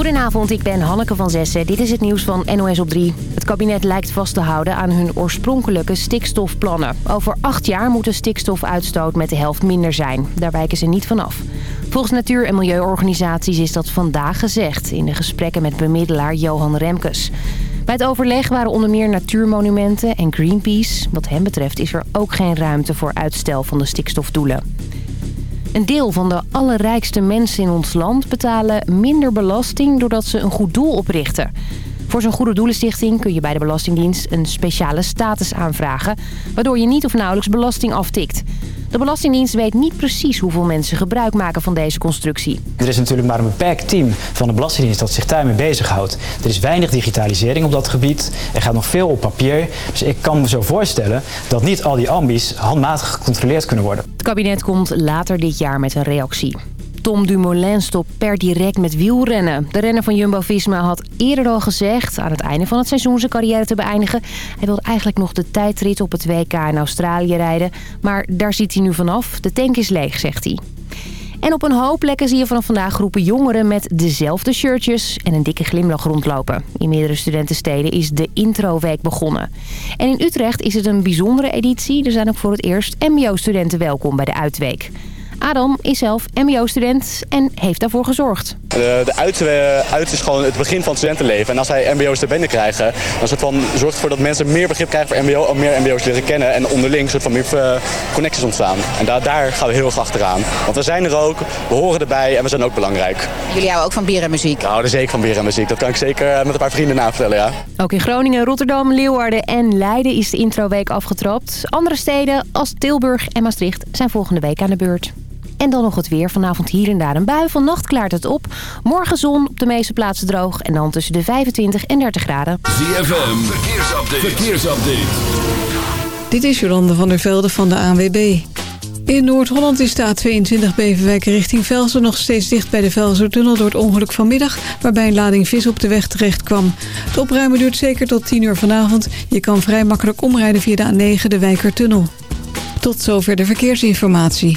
Goedenavond, ik ben Hanneke van Zessen. Dit is het nieuws van NOS op 3. Het kabinet lijkt vast te houden aan hun oorspronkelijke stikstofplannen. Over acht jaar moet de stikstofuitstoot met de helft minder zijn. Daar wijken ze niet vanaf. Volgens natuur- en milieuorganisaties is dat vandaag gezegd... in de gesprekken met bemiddelaar Johan Remkes. Bij het overleg waren onder meer natuurmonumenten en Greenpeace. Wat hem betreft is er ook geen ruimte voor uitstel van de stikstofdoelen. Een deel van de allerrijkste mensen in ons land betalen minder belasting doordat ze een goed doel oprichten. Voor zo'n goede doelenstichting kun je bij de Belastingdienst een speciale status aanvragen... waardoor je niet of nauwelijks belasting aftikt. De Belastingdienst weet niet precies hoeveel mensen gebruik maken van deze constructie. Er is natuurlijk maar een beperkt team van de Belastingdienst dat zich daarmee bezighoudt. Er is weinig digitalisering op dat gebied. Er gaat nog veel op papier. Dus ik kan me zo voorstellen dat niet al die ambies handmatig gecontroleerd kunnen worden. Het kabinet komt later dit jaar met een reactie. Tom Dumoulin stopt per direct met wielrennen. De renner van Jumbo-Visma had eerder al gezegd... aan het einde van het seizoen zijn carrière te beëindigen. Hij wil eigenlijk nog de tijdrit op het WK in Australië rijden. Maar daar ziet hij nu vanaf. De tank is leeg, zegt hij. En op een hoop plekken zie je vanaf vandaag groepen jongeren met dezelfde shirtjes en een dikke glimlach rondlopen. In meerdere studentensteden is de introweek begonnen. En in Utrecht is het een bijzondere editie. Er zijn ook voor het eerst mbo-studenten welkom bij de Uitweek. Adam is zelf mbo-student en heeft daarvoor gezorgd. De, de uit, uh, uit, is gewoon het begin van het studentenleven. En als hij mbo's er binnen krijgen, dan soort van, zorgt ervoor dat mensen meer begrip krijgen voor mbo, meer mbo's leren kennen en onderling soort van meer uh, connecties ontstaan. En daar, daar gaan we heel erg achteraan. Want we zijn er ook, we horen erbij en we zijn ook belangrijk. Jullie houden ook van bier en muziek? We houden zeker van bier en muziek. Dat kan ik zeker met een paar vrienden navertellen, ja. Ook in Groningen, Rotterdam, Leeuwarden en Leiden is de introweek afgetrapt. Andere steden als Tilburg en Maastricht zijn volgende week aan de beurt. En dan nog het weer. Vanavond hier en daar een bui. Vannacht klaart het op. Morgen zon, op de meeste plaatsen droog. En dan tussen de 25 en 30 graden. ZFM, verkeersupdate. verkeersupdate. Dit is Jolande van der Velde van de ANWB. In Noord-Holland is de A22 Beverwijk richting Velsen nog steeds dicht bij de Velsertunnel door het ongeluk vanmiddag, waarbij een lading vis op de weg terecht kwam. Het opruimen duurt zeker tot 10 uur vanavond. Je kan vrij makkelijk omrijden via de A9 de Wijkertunnel. Tot zover de verkeersinformatie.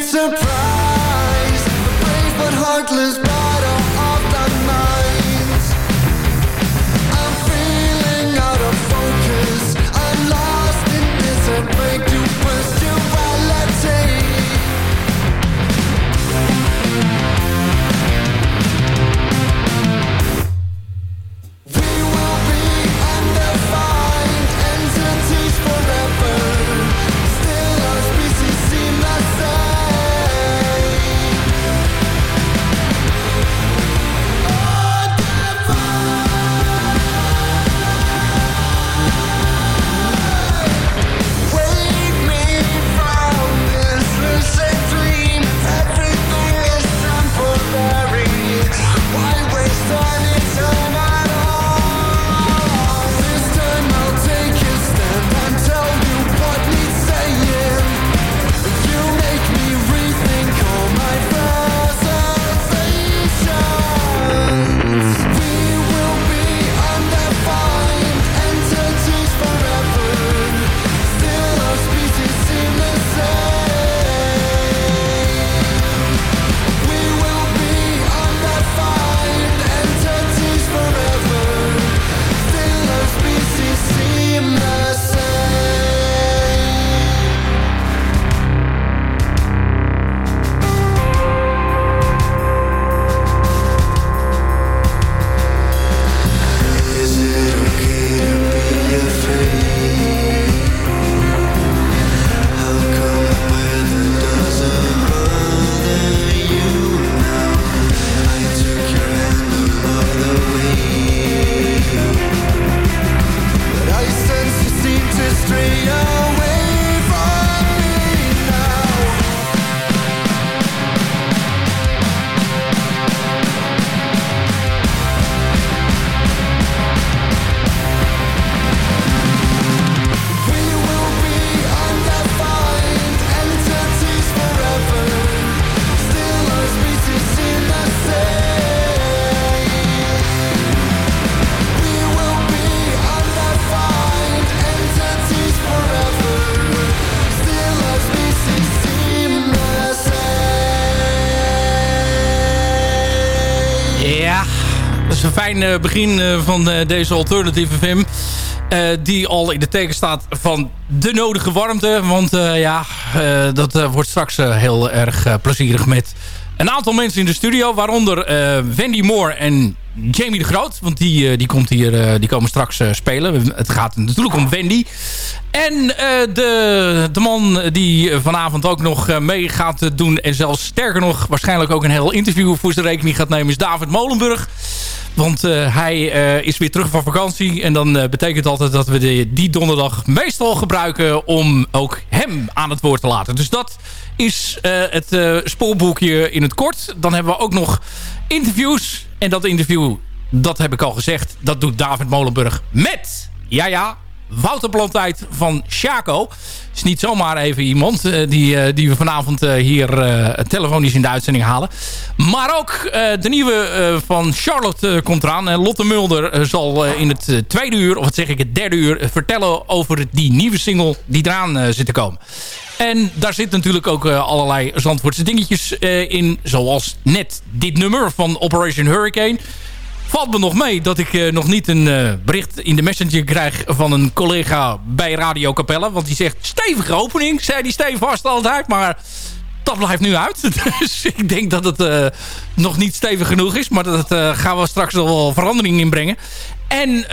Surprise brave but heartless eh, begin eh, van eh, deze Alternative FM. eh, die al in de teken staat van de nodige warmte. Want ja, dat wordt straks heel erg plezierig met een aantal mensen in de studio. Waaronder Wendy Moore en Jamie de Groot. Want die, eh, die, komt hier, eh, die komen straks eh, spelen. Het gaat natuurlijk om Wendy. En de, de man die vanavond ook nog mee gaat doen... en zelfs sterker nog waarschijnlijk ook een heel interview voor zijn rekening gaat nemen... is David Molenburg. Want hij is weer terug van vakantie. En dan eh, betekent altijd dat we die donderdag meestal gebruiken... om ook hem aan het woord te laten. Dus dat is het spoorboekje in het kort. Dan hebben we ook nog interviews. En dat interview, dat heb ik al gezegd... dat doet David Molenburg met... Ja, ja, Wouter Plantijd van Chaco. Is niet zomaar even iemand eh, die, eh, die we vanavond eh, hier telefonisch in de uitzending halen. Maar ook de nieuwe van Charlotte komt eraan. En Lotte Mulder zal in het tweede uur, of wat zeg ik, het derde uur... vertellen over die nieuwe single die eraan zit te komen. En daar zit natuurlijk ook eh, allerlei Zandvoortse dingetjes eh, in. Zoals net dit nummer van Operation Hurricane. Valt me nog mee dat ik eh, nog niet een bericht in de messenger krijg van een collega bij Radio Capelle. Want die zegt, stevige opening, zei die stevast altijd. Maar dat blijft nu uit. Dus ik denk dat het nog niet stevig genoeg is. Maar dat gaan we straks wel verandering in brengen. En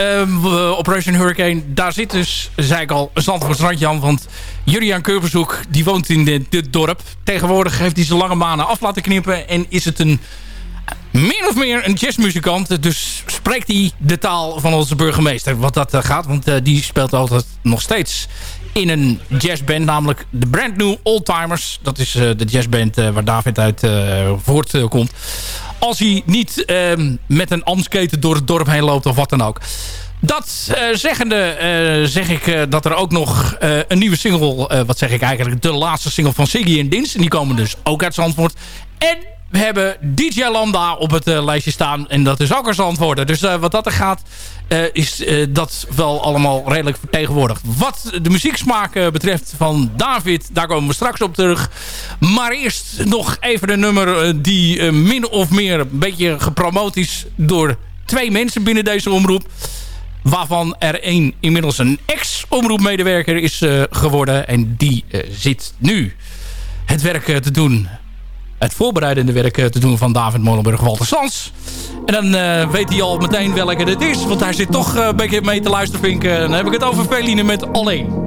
we- Operation Hurricane, daar zit dus, zei ik al, randje aan. Want Juriaan Keurbezoek, die woont in dit, dorp. Tegenwoordig heeft hij zijn lange manen af laten knippen. En is het een min of meer een jazzmuzikant. Dus spreekt hij de taal van onze burgemeester. Wat dat eh, gaat. Want eh, die speelt altijd nog steeds in een jazzband. Namelijk de Brand New Oldtimers. Dat is eh, de jazzband waar David uit voortkomt. Als hij niet ehm, met een amsketen door het dorp heen loopt of wat dan ook. Dat eh, zeggende eh, zeg ik eh, dat er ook nog een nieuwe single... wat zeg ik eigenlijk? De laatste single van Siggy en Dins. En die komen dus ook uit Zandvoort. En we hebben DJ Lambda op het eh, lijstje staan. En dat is ook een Zandvoorter. Dus eh, wat dat er gaat, eh, is dat wel allemaal redelijk vertegenwoordigd. Wat de muzieksmaak betreft van David, daar komen we straks op terug. Maar eerst nog even een nummer die min of meer een beetje gepromoot is door twee mensen binnen deze omroep. Waarvan er één inmiddels een ex-omroepmedewerker is geworden. En die zit nu het werk te doen. Het voorbereidende werk eh, te doen van David Molenburg Walter Sans. En dan eh, weet hij al meteen welke het is. Want hij zit toch eh, een beetje mee te luisteren, vinken. Dan heb ik het over Feline met Alleen.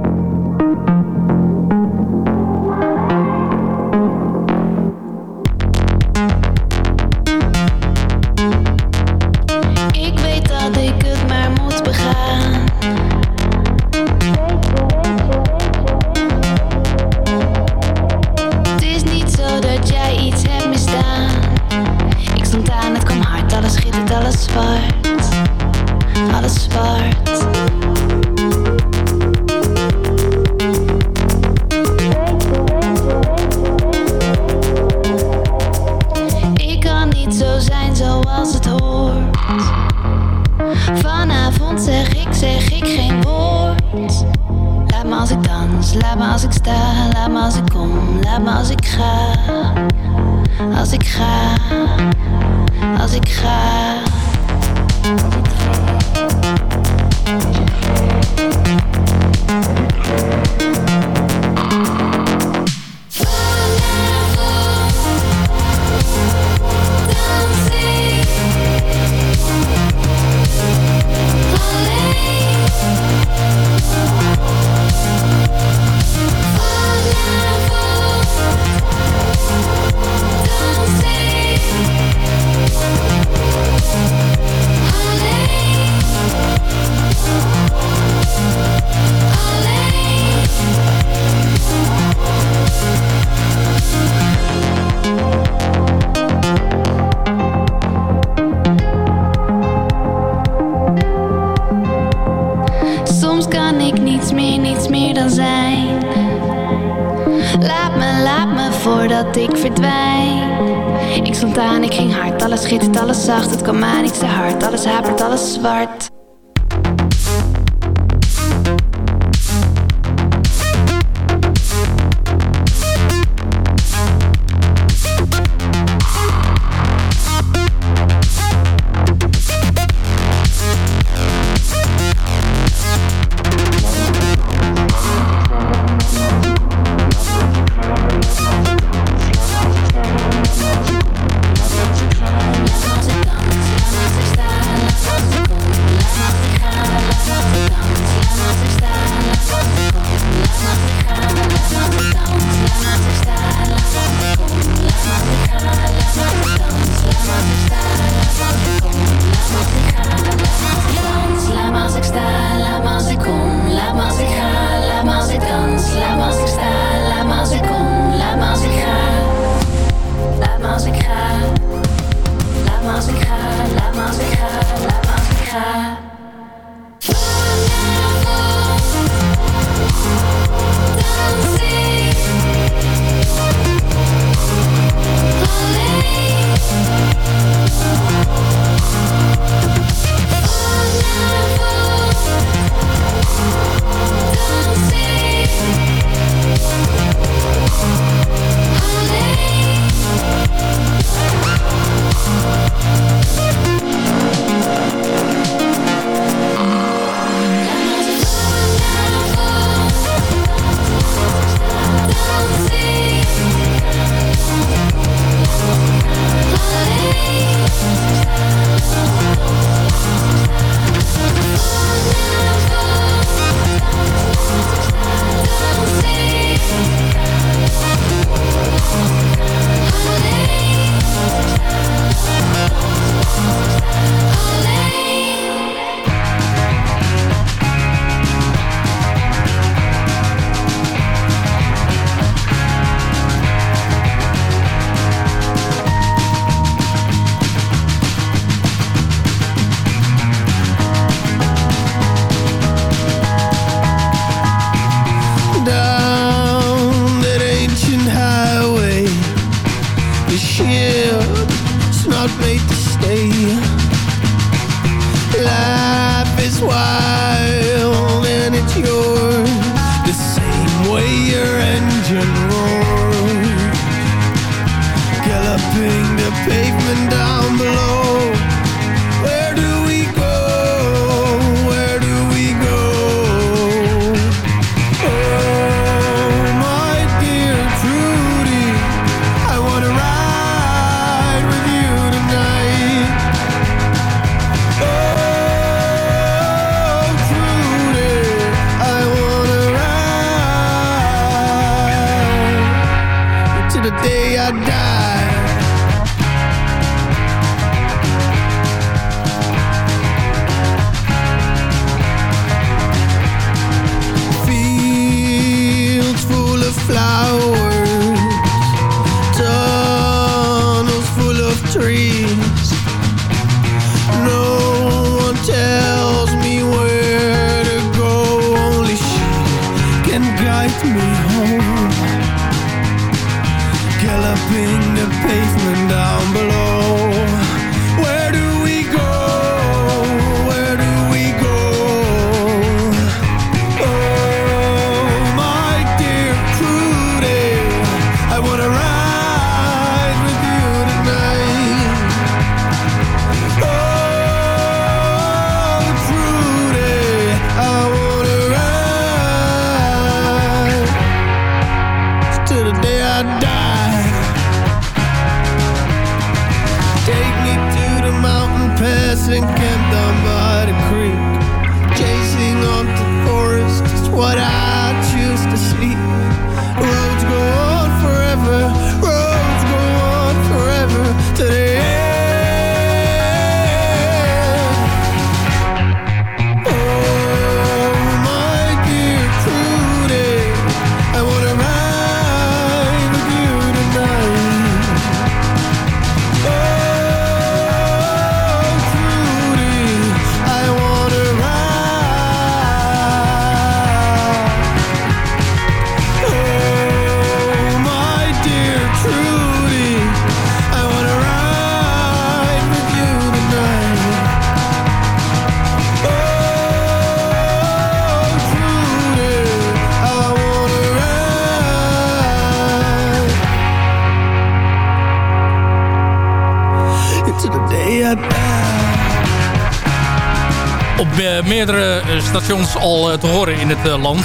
Stations al eh, te horen in het eh, land.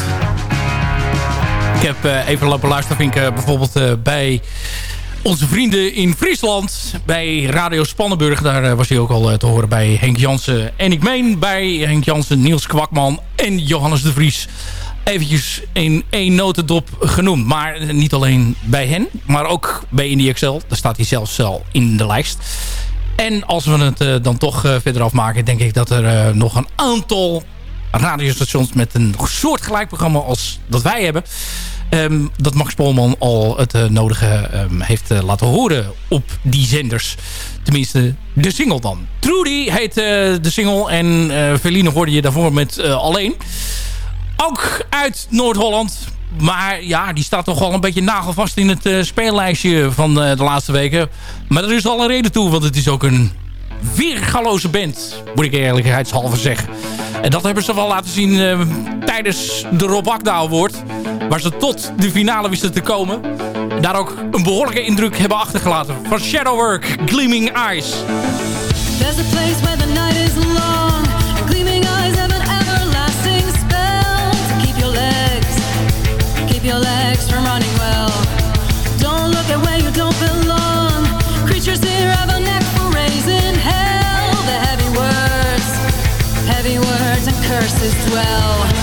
Ik heb eh, even lopen luisteren, bijvoorbeeld bij onze vrienden in Friesland. Bij Radio Spannenburg, daar was hij ook al te horen bij Henk Jansen. En ik meen bij Henk Jansen, Niels Kwakman en Johannes de Vries. Eventjes in één notendop genoemd. Maar niet alleen bij hen, maar ook bij Indie Excel. Daar staat hij zelfs al in de lijst. En als we het dan toch verder afmaken... denk ik dat er nog een aantal radiostations met een soortgelijk programma als dat wij hebben. Ehm, dat Max Polman al het eh, nodige ehm, heeft eh, laten horen op die zenders. Tenminste, de single dan. Trudy heet eh, de single en uh, Verline hoorde je daarvoor met Alleen. Ook uit Noord-Holland. Maar ja, die staat toch al een beetje nagelvast in het speellijstje van de laatste weken. Maar er is al een reden toe, want het is ook een weergaloze band, moet ik eerlijkheidshalve zeggen. En dat hebben ze wel laten zien eh, tijdens de Rob Akda Award. Waar ze tot de finale wisten te komen. En Daar ook een behoorlijke indruk hebben achtergelaten. Van Shadowwork, Gleaming Eyes. There's a place where the night is long. Gleaming eyes have an everlasting spell. Keep your legs, keep your legs from running well. Don't look at where you don't belong. As dwell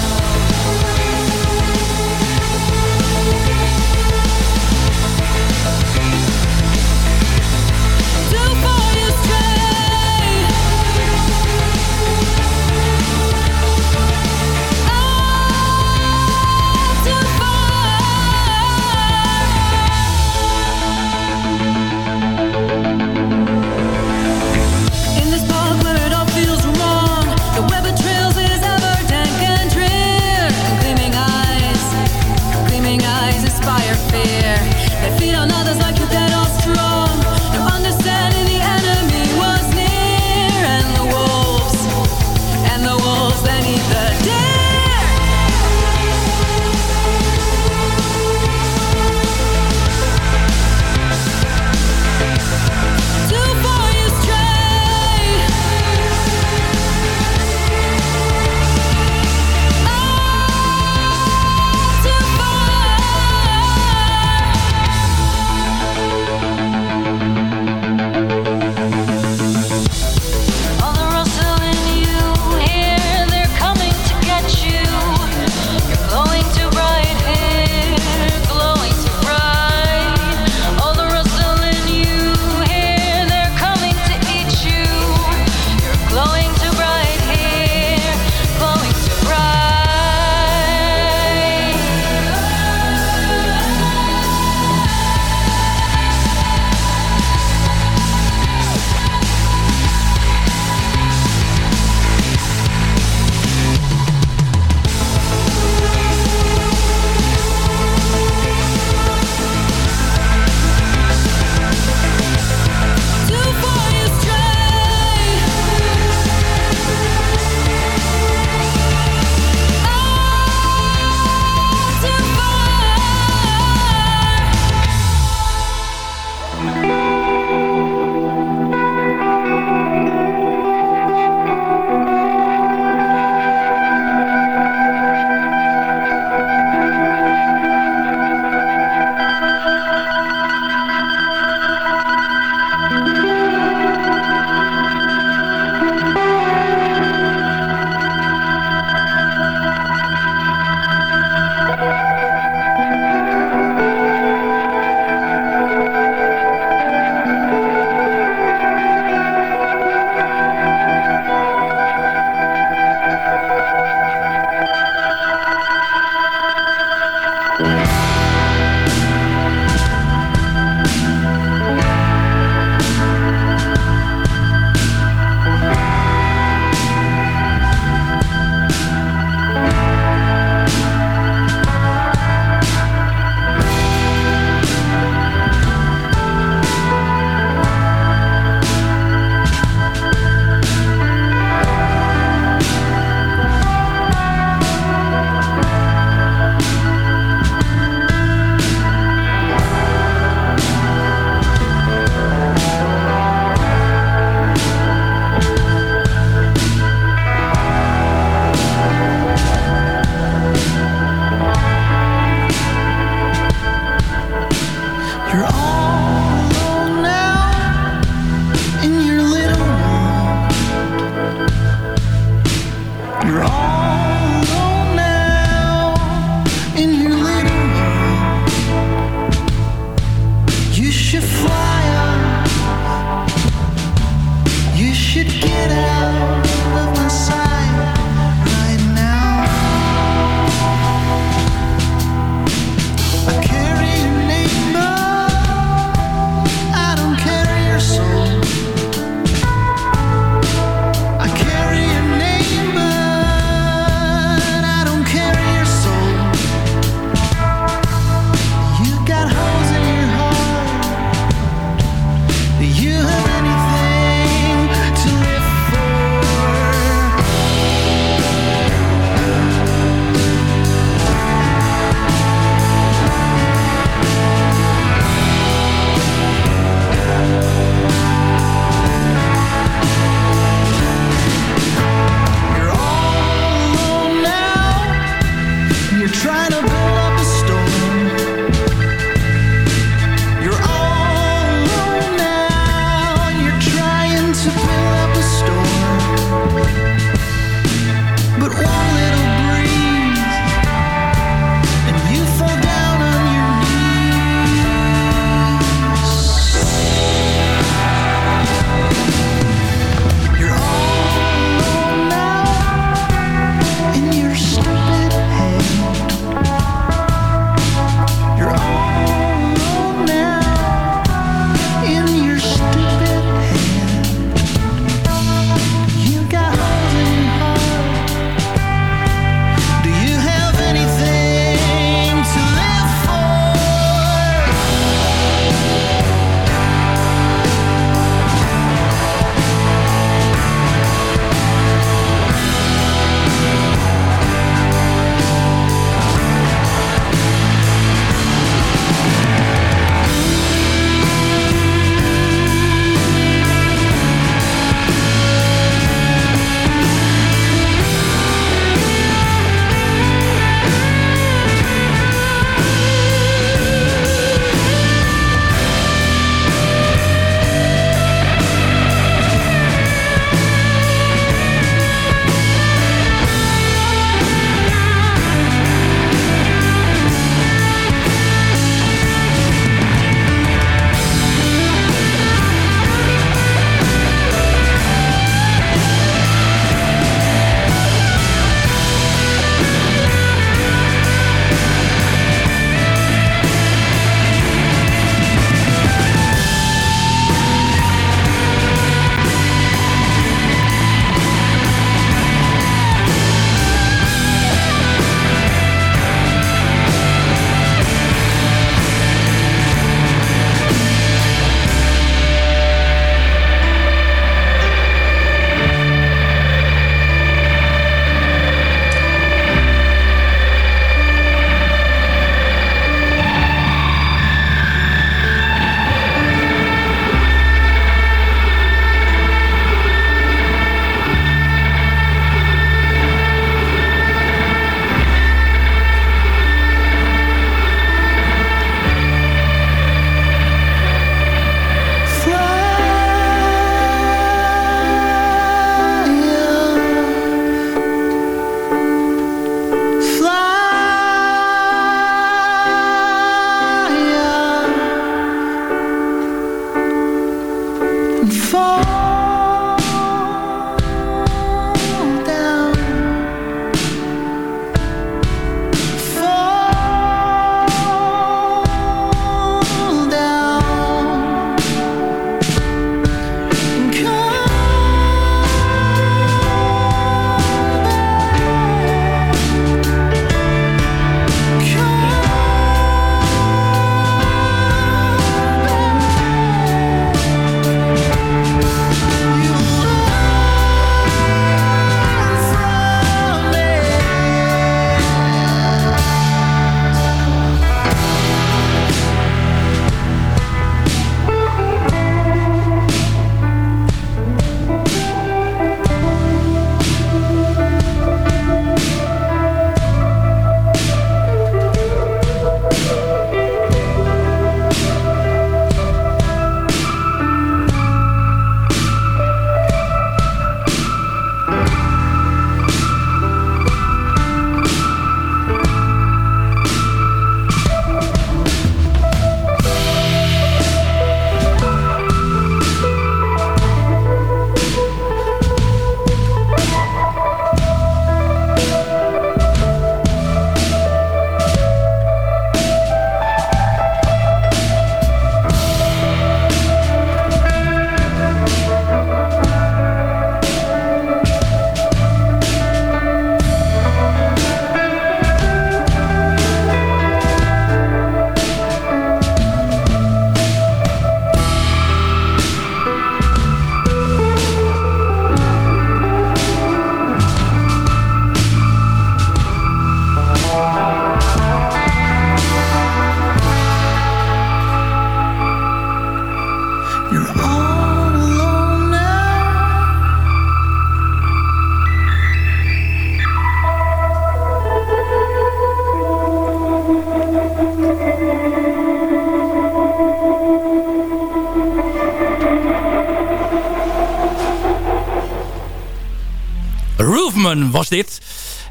was dit.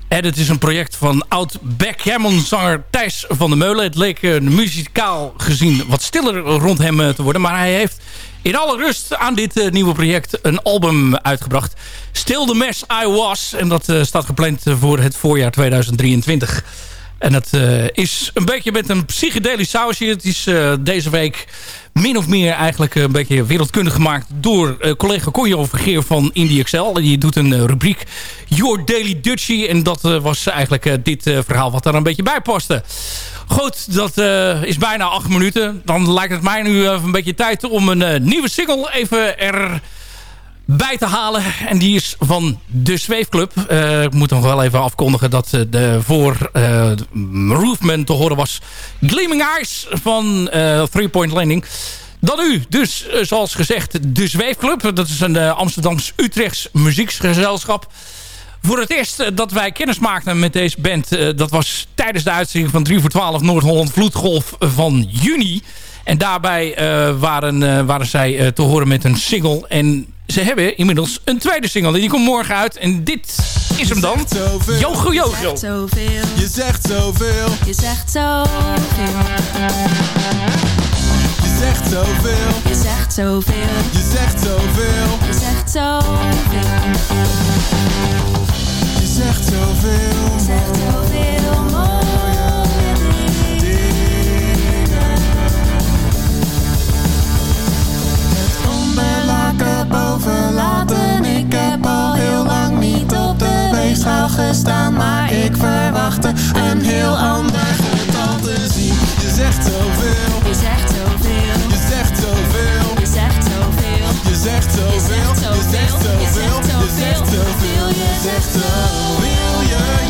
En het is een project van oud backgammon-zanger Thijs van der Meulen. Het leek uh, muzikaal gezien wat stiller rond hem uh, te worden. Maar hij heeft in alle rust aan dit uh, nieuwe project een album uitgebracht. Still the Mess I Was. En dat staat gepland voor het voorjaar 2023. En dat is een beetje met een psychedelisch sausje. Het is deze week min of meer eigenlijk een beetje wereldkundig gemaakt... door uh, collega Conjo Vergeer van Indie Excel. Die doet een rubriek Your Daily Dutchie. En dat was eigenlijk dit verhaal wat daar een beetje bij paste. Goed, dat is bijna acht minuten. Dan lijkt het mij nu een beetje tijd om een nieuwe single even er bij te halen. En die is van de Zweefclub. Uh, ik moet nog wel even afkondigen dat de voor uh, Roofman te horen was Gleaming Eyes van Three Point Landing. Dan nu, dus zoals gezegd, de Zweefclub. Dat is een Amsterdams-Utrechts muzieksgezelschap. Voor het eerst dat wij kennis maakten met deze band... dat was tijdens de uitzending van 3 voor 12 Noord-Holland Vloedgolf van juni. En daarbij waren, waren zij te horen met een single... En ze hebben inmiddels een tweede single. En die komt morgen uit. En dit is hem dan. Jogo Jogo. Je zegt zoveel. Je zegt zoveel. Je zegt zoveel. Je zegt zoveel. Je zegt zoveel. Je zegt zoveel. Je zegt zoveel. Je zegt zoveel. Je zegt zoveel onderlaken boven laten. Ik heb al heel lang niet op de weegschaal gestaan. Maar ik verwachtte een heel ander getal te zien. Je zegt zoveel. Je zegt zoveel. Je zegt zoveel. Je zegt zoveel. Je zegt zoveel. Je zegt zoveel. Je zegt zoveel. Je zegt zoveel. Je yogi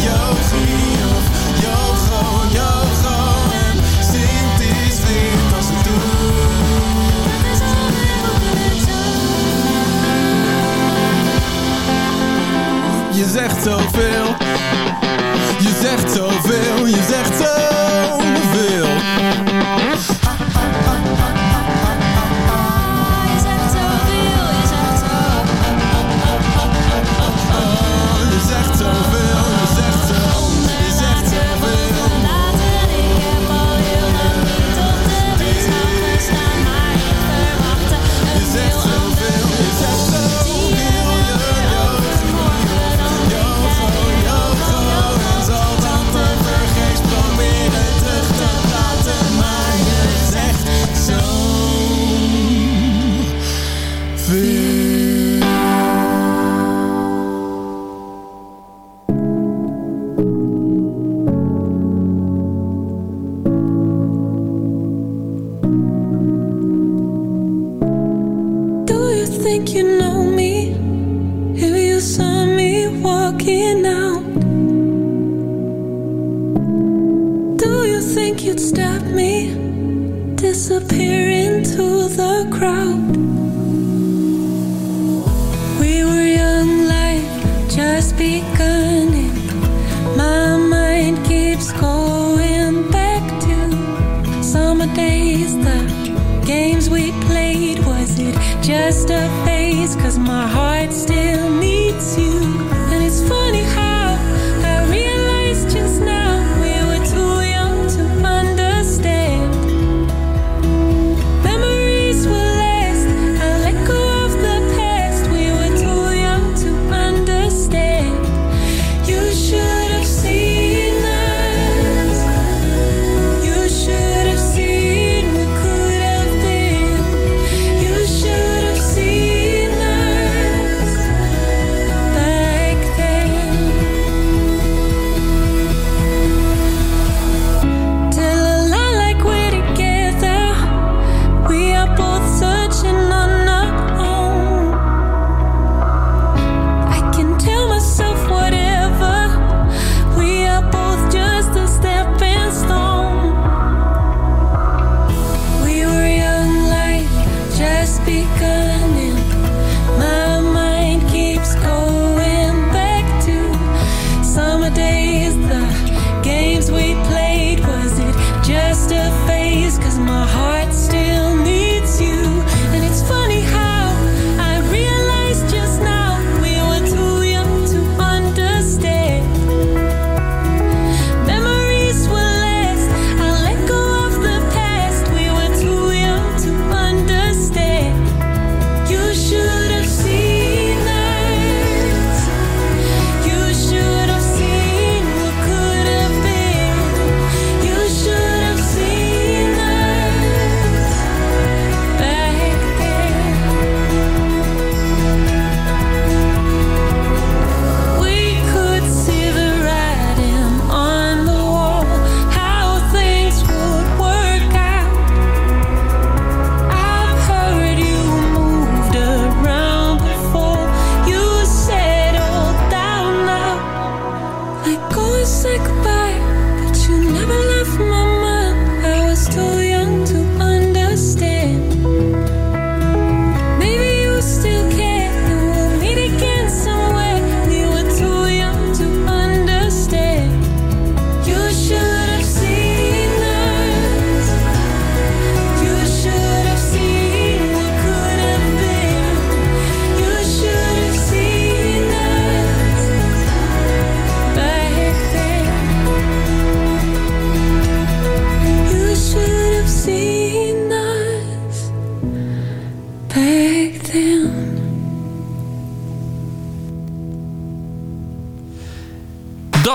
always say goodbye, but you never left my mind. I was too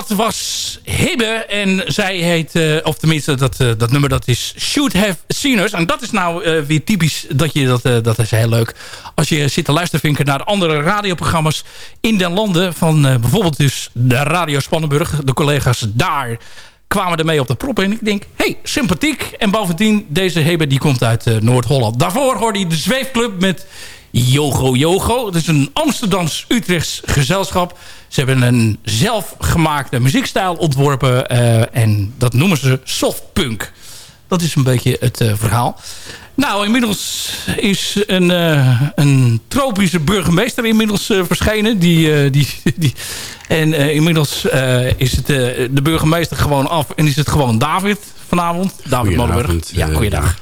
Was Hibbe en zij heet, eh, of tenminste dat, eh, dat nummer dat is Should Have Seen Us. En dat is nou eh, weer typisch, dat, je, dat, dat is heel leuk. Als je zit te luistervinken naar andere radioprogramma's in den landen. Van bijvoorbeeld dus de Radio Spannenburg. De collega's daar kwamen ermee op de prop. En ik denk, hey, sympathiek. En bovendien, deze Hebe die komt uit Noord-Holland. Daarvoor hoorde je de Zweefclub met Yogo Yogo. Het is een Amsterdams-Utrechts gezelschap. Ze hebben een zelfgemaakte muziekstijl ontworpen. eh, en dat noemen ze softpunk. Dat is een beetje het eh, verhaal. Nou, inmiddels is een, eh, een tropische burgemeester inmiddels verschenen. Die, die, die, en inmiddels is het, de burgemeester gewoon af. En is het gewoon David vanavond. David Molenburg. Ja, goeiedag.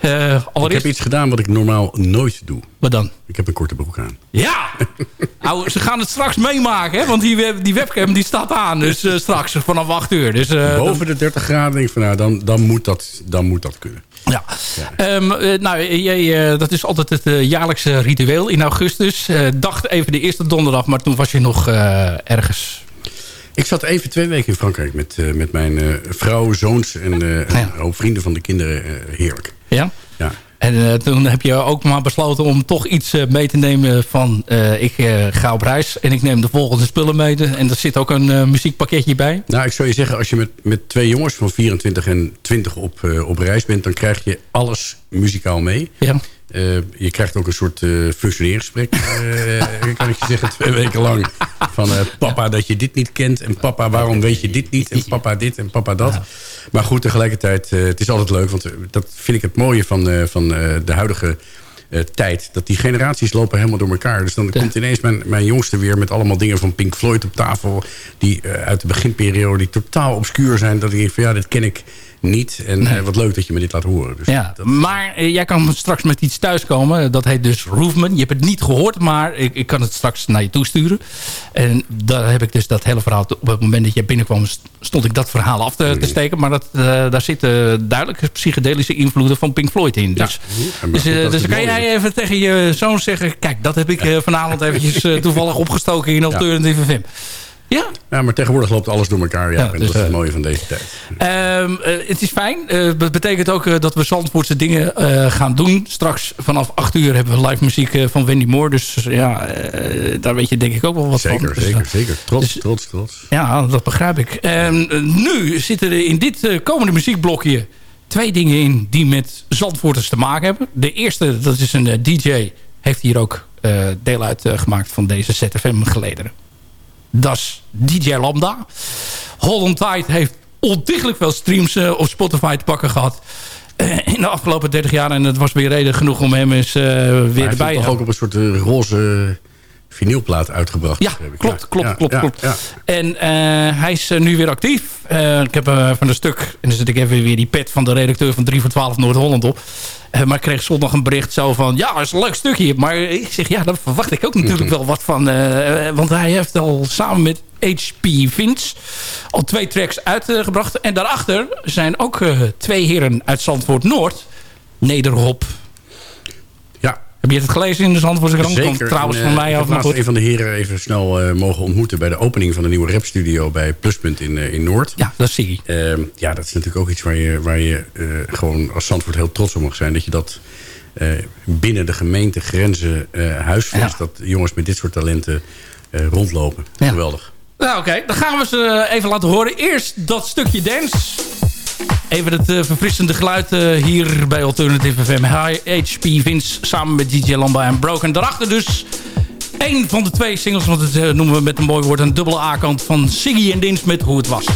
Eh, Ik heb iets gedaan wat ik normaal nooit doe. wat dan? Ik heb een korte broek aan. Ja! nou, ze gaan het straks meemaken, hè? Want die, die webcam die staat aan. Dus eh, straks vanaf 8 uur. Dus, eh, Boven de 30 graden denk ik van nou, dan, dan, moet, dat, dan moet dat kunnen. Ja. Ehm, eh, nou, jij, dat is altijd het jaarlijkse ritueel in augustus. Dacht even de eerste donderdag, maar toen was je nog ergens. Ik zat even twee weken in Frankrijk met, eh, met mijn eh, vrouw, zoons en een hoop vrienden van de kinderen. heerlijk. Ja? Ja. En toen heb je ook maar besloten om toch iets mee te nemen van... ik ga op reis en ik neem de volgende spullen mee. En er zit ook een muziekpakketje bij. Nou, ik zou je zeggen, als je met, met twee jongens van 24 en 20 op, op reis bent... dan krijg je alles muzikaal mee. Ja. Eh, je krijgt ook een soort eh functioneergesprek, eh, kan ik je zeggen, twee weken lang. Van papa dat je dit niet kent en papa waarom weet je dit niet en papa dit en papa dat. Maar goed, tegelijkertijd, het is altijd leuk, want dat vind ik het mooie van, van de huidige tijd. Dat die generaties lopen helemaal door elkaar. Dus dan komt ineens mijn, mijn jongste weer met allemaal dingen van Pink Floyd op tafel. Die uit de beginperiode die totaal obscuur zijn. Dat ik denk van ja, dit ken ik niet. En eh, wat leuk dat je me dit laat horen. Dus Ja, maar eh, jij kan straks met iets thuiskomen. Dat heet dus Roofman. Je hebt het niet gehoord, maar ik, ik kan het straks naar je toesturen. En daar heb ik dus dat hele verhaal... Op het moment dat jij binnenkwam, st- stond ik dat verhaal af te, te steken. Maar dat, eh, daar zitten duidelijke psychedelische invloeden van Pink Floyd in. Dus, maar dus, is dus het kan jij even tegen je zoon zeggen... Kijk, dat heb ik vanavond eventjes toevallig opgestoken in Alternative FM. Ja? Ja, maar tegenwoordig loopt alles door elkaar. Ja, Ja, en dus, dat is het eh, mooie van deze tijd. Ehm, eh, het is fijn. Eh, dat betekent ook eh, dat we Zandvoortse dingen eh, gaan doen. Straks vanaf 8 uur hebben we live muziek eh, van Wendy Moore. Dus ja, eh, daar weet je denk ik ook wel wat Zeker, van. Dus, zeker, eh, zeker. Trots, dus- trots, trots. ja, dat begrijp ik. En eh, nu zitten er in dit eh, komende muziekblokje twee dingen in die met Zandvoorters te maken hebben. De eerste, dat is een eh, DJ, heeft hier ook eh, deel uit eh, gemaakt van deze ZFM gelederen. Dat is DJ Lambda. On Tight heeft ontiegelijk veel streams eh, op Spotify te pakken gehad. eh, in de afgelopen 30 jaar. En het was weer reden genoeg om hem eens eh, weer Maar hij heeft erbij te toch ook op een soort roze vinylplaat uitgebracht. Ja, klopt, klopt, Ja, klopt, ja, klopt. ja. En eh, hij is eh, nu weer actief. Eh, ik heb eh, van een stuk, en dan zet ik even weer die pet van de redacteur van 3 voor 12 Noord-Holland op. Maar ik kreeg zondag een bericht zo van, ja, dat is een leuk stukje. Maar ik zeg, ja, daar verwacht ik ook natuurlijk wel wat van. want hij heeft al samen met HP Vince al twee tracks uitgebracht. En daarachter zijn ook twee heren uit Zandvoort Noord. Nederhop. Heb je het gelezen in de Zandvoortse krant? Komt trouwens En, van eh, mij ik af. heb laatst goed. een van de heren even snel eh, mogen ontmoeten... bij de opening van de nieuwe rapstudio bij Pluspunt in, eh, in Noord. Ja, dat zie je. ja, dat is natuurlijk ook iets waar je, waar je gewoon als Zandvoort heel trots op mag zijn. Dat je dat binnen de gemeentegrenzen huisvest. Dat jongens met dit soort talenten rondlopen. Geweldig. Nou oké, dan gaan we ze even laten horen. Eerst dat stukje dance. Even het eh, verfrissende geluid eh, hier bij Alternative FM. HP Vince samen met DJ Lamba en Broken. Daarachter dus Eén van de twee singles, want het eh, noemen we met een mooi woord... een dubbele A-kant van Siggy en Dins met Hoe Het Was.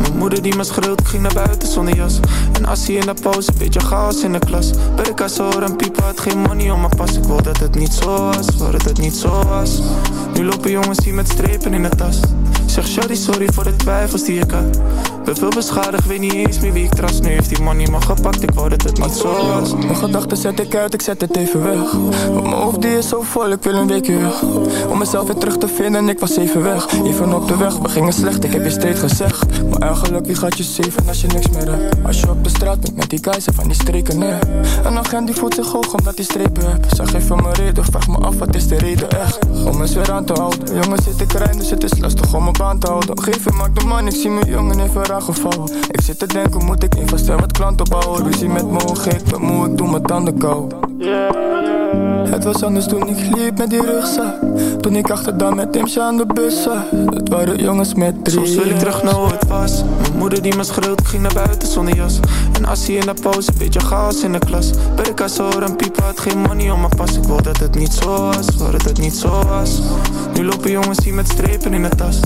Mijn moeder die me schreeuwt, ik ging naar buiten zonder jas. En als hij in de pauze, beetje chaos in de klas. Als hoor en piepen had geen money om mijn pas. Ik wou dat het niet zo was, wou dat het niet zo was. Nu lopen jongens hier met strepen in de tas. Zeg Shawty sorry voor de twijfels die ik had Ben veel beschadigd, weet niet eens meer wie ik trust. Nu heeft die money me gepakt, ik wou dat het niet zo was. Mijn gedachten zet ik uit, ik zet het even weg. Want mijn hoofd is zo vol, ik wil een weekje weg. Om mezelf weer terug te vinden, ik was even weg. Even op de weg, we gingen slecht, ik heb je steeds gezegd. Maar eigenlijk, wie gaat je zeven als je niks meer hebt? Als je op de straat bent met die keizer van die streken, nee Een agent die voelt zich hoog omdat hij strepen heeft Zeg even mijn reden, vraag me af, wat is de reden echt? Om eens weer aan te houden. Jongens zit ik rijden, dus het is lastig om mijn baan te houden. Een gegeven moment de man, ik zie mijn jongen even raar Ik zit te denken, moet ik investeren wat klanten bouwen? Ruzie met mijn ogen, ik ben moe, ik doe mijn tanden kou het was anders toen ik liep met die rugzak. Toen ik achterdan met Timsje aan de bus zat. Dat waren jongens met drie. Soms wil ik terug naar hoe het was. Mijn moeder die me schreeuwt, ging naar buiten zonder jas. En als hij in de pauze, beetje chaos in de klas. Als hoor en piepen had geen money om mijn pas. Ik wou dat het niet zo was, wou dat het niet zo was. Nu lopen jongens hier met strepen in de tas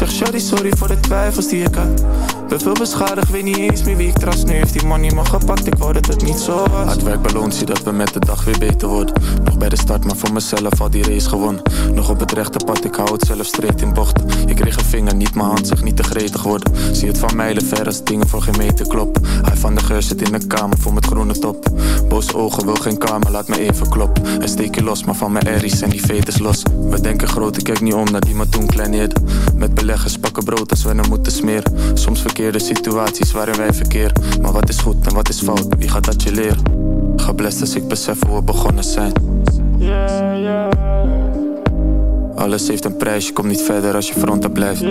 Zeg Shawty sorry voor de twijfels die ik had. Ben veel beschadigd, weet niet eens meer wie ik trust. Nu heeft die money me gepakt, ik wou dat het niet zo was. Hard werk beloont, zie dat we met de dag weer beter worden. Nog bij de start, maar voor mezelf al die race gewonnen. Nog op het rechte pad, ik hou het zelf streed in bocht Ik kreeg een vinger, niet mijn hand, zeg niet te gretig worden. Zie het van mijlen ver als dingen voor geen meter kloppen van de geur zit in de kamer, vol met groene top. Boze ogen, wil geen kamer, laat me even kloppen. En steek je los, maar van mijn erries en die veters los. We denken groot, ik kijk niet om naar die me toen kleineerde Met beleggers pakken brood als we hem moeten smeren. Soms verkeerde situaties waarin wij verkeer. Maar wat is goed en wat is fout, wie gaat dat je leren? Geblest als ik besef hoe we begonnen zijn alles heeft een prijs, je komt niet verder als je fronten blijft.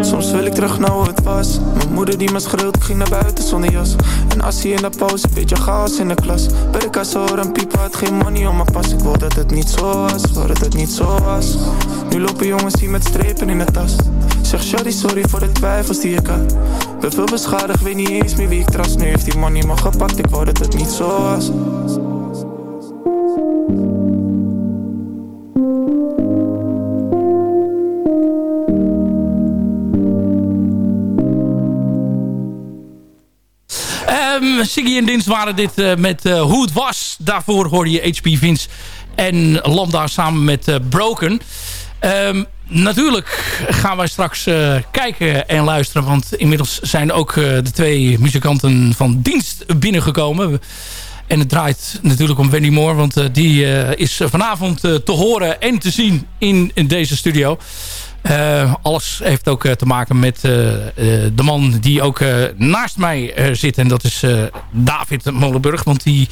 Soms wil ik terug naar hoe het was. Mijn moeder die me schreeuwt, ik ging naar buiten zonder jas. En als hij in de pauze, beetje chaos in de klas. Ben ik als hoor en piepen had geen money om mijn pas. Ik wou dat het niet zo was, wou dat het niet zo was. Nu lopen jongens hier met strepen in de tas. Zeg Shawty sorry voor de twijfels die ik had. Ben veel beschadigd, weet niet eens meer wie ik trust. Nu heeft die money me gepakt, ik wou dat het niet zo was Ehm Siggy en Dins waren dit eh, met eh, Hoe het was. Daarvoor hoorde je HP Vince en Lambda samen met eh, Broken. Ehm, natuurlijk gaan wij straks kijken en luisteren. Want inmiddels zijn ook de twee muzikanten van dienst binnengekomen. En het draait natuurlijk om Wendy Moore. Want die is vanavond te horen en te zien in, in deze studio. Eh, alles heeft ook eh, te maken met eh, de man die ook naast mij zit. En dat is David Molenburg. Want die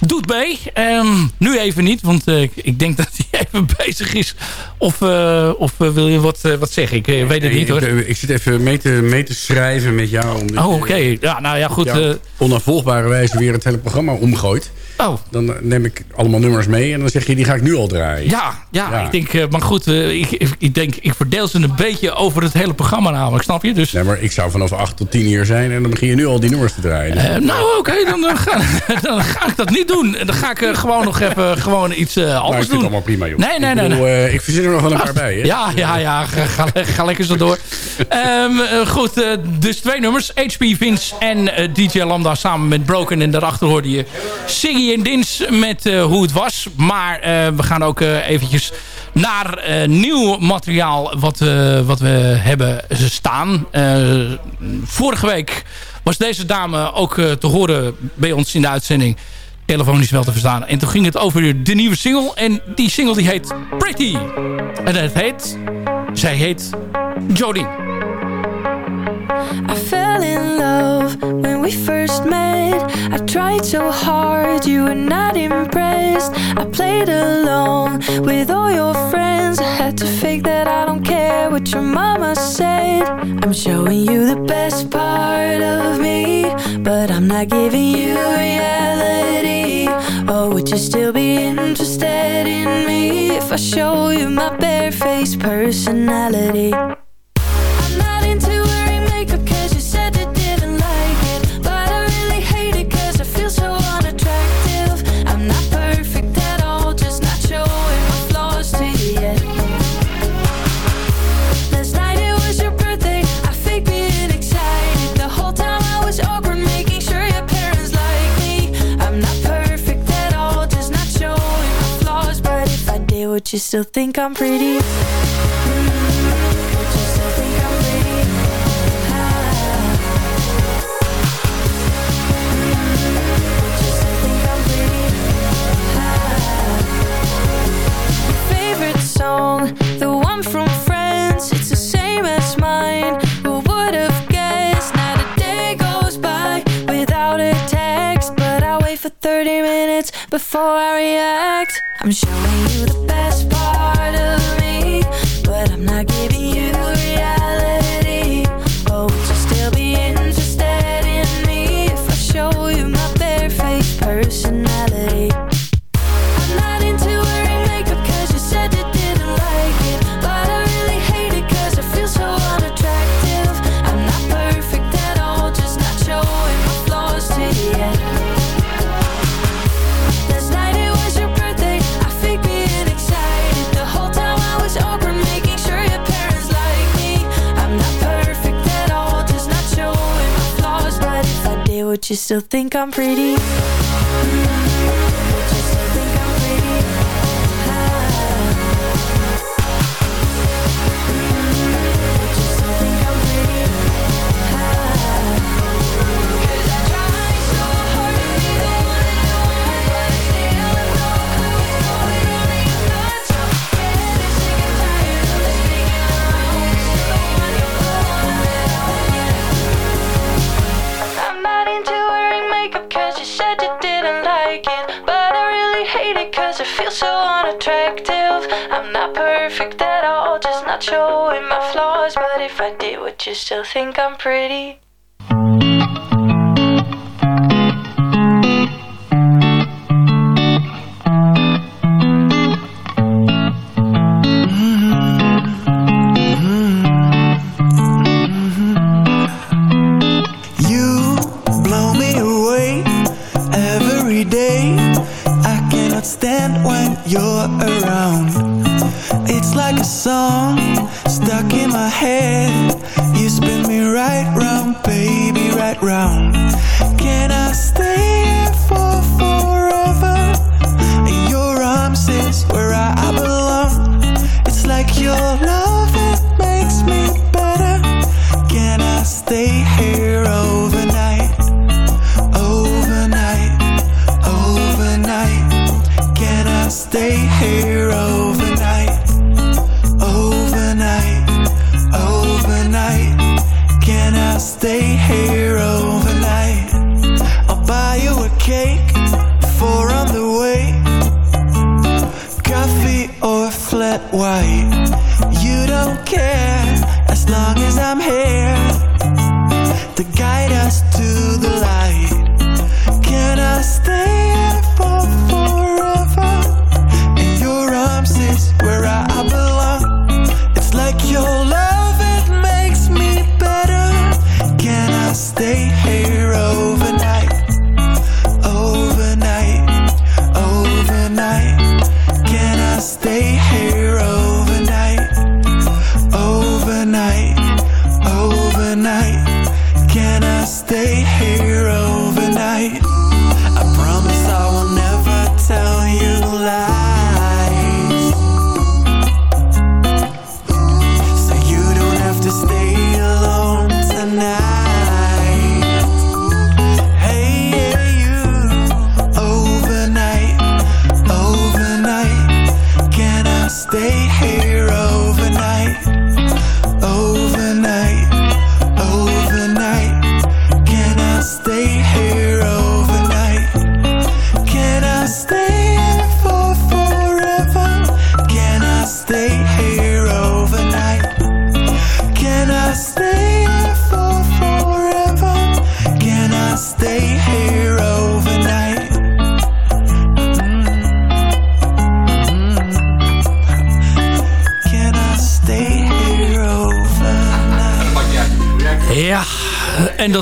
doet mee. Ehm, nu even niet, want ik- denk dat hij even bezig is. Of, of wil je wat, wat zeggen? Ik weet het Nee, niet hoor. Ik, ik zit even mee te, mee te schrijven met jou. Om Oh, oké. Ja, nou ja, goed. Onafvolgbare wijze weer het hele programma omgooit. Oh. Dan eh, neem ik allemaal nummers mee en dan zeg je, die ga ik nu al draaien. ja, ja, ik denk, eh, maar goed, eh, ik, ik, denk, ik verdeel ze een beetje over het hele programma namelijk, snap je? Dus, Nee, maar ik zou vanaf 8 tot 10 hier zijn en dan begin je nu al die nummers te draaien. Dus- nou, oké, dan, dan, ga, dan ga ik dat niet doen. Dan ga ik gewoon nog even gewoon iets Nou, ik anders vind het doen. allemaal prima, joh. Nee, nee, ik nee. bedoel, nee. ik verzin er nog wel een paar bij, hè? Ja, ja, ja. Ga, ga, ga lekker zo door. Ehm, eh, goed, dus twee nummers. HP Vince en DJ Lambda samen met Broken. En daarachter hoorde je Siggy Dins met eh, Hoe het was. Maar eh, we gaan ook eh, eventjes naar nieuw materiaal wat, wat we hebben staan. Vorige week was deze dame ook te horen bij ons in de uitzending telefonisch wel te verstaan. En toen ging het over de nieuwe single. En die single die heet Pretty. En het heet... Zij heet Jodie. I fell in love when we first met. I tried so hard, you were not impressed. I played along with all your friends. I had to fake that I don't care what your mama said. I'm showing you the best part of me, but I'm not giving you reality. Oh, would you still be interested in me if I show you my barefaced personality? but you still think I'm pretty. before I react I'm showing you the best still think I'm pretty. showing my flaws, but if I did, would you still think I'm pretty?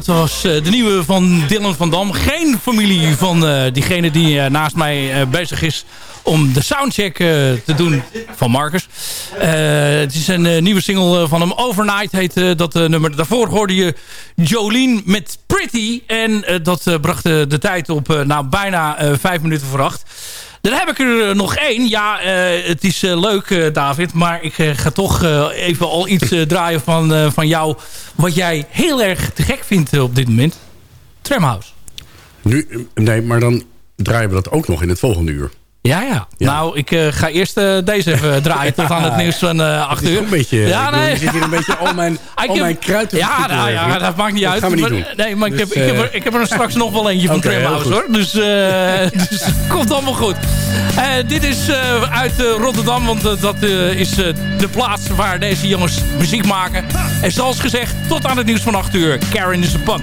Dat was eh, de nieuwe van Dylan van Dam. Geen familie van eh, diegene die eh, naast mij bezig is om de soundcheck te doen van Marcus. het is een nieuwe single van hem. Overnight heet dat nummer. Daarvoor hoorde je Jolene met Pretty. En dat bracht de tijd op nou, bijna vijf minuten voor acht. Dan heb ik er eh, nog één. Ja, eh, het is eh, leuk, David. Maar ik ga toch even al iets draaien van, van jou. Wat jij heel erg te gek vindt op dit moment. Tramhouse. Nu, nee, maar dan draaien we dat ook nog in het volgende uur. Ja, ja. Nou, ik eh, ga eerst eh, deze even draaien tot aan het nieuws van eh 8 Het is uur. een beetje... Ja, nee. Zit hier een beetje al mijn, al mijn kruid te Ja, nou, ja, dat maakt niet Dat uit. gaan we niet doen. Nee, maar ik, Dus, heb, ik, heb eh, er, ik heb er straks nog wel eentje van goed. hoor. Dus, eh dus komt allemaal goed. Eh, dit is eh, uit eh, Rotterdam, want eh, dat eh, is eh, de plaats waar deze jongens muziek maken. En zoals gezegd, tot aan het nieuws van 8 uur. Karen is een punk.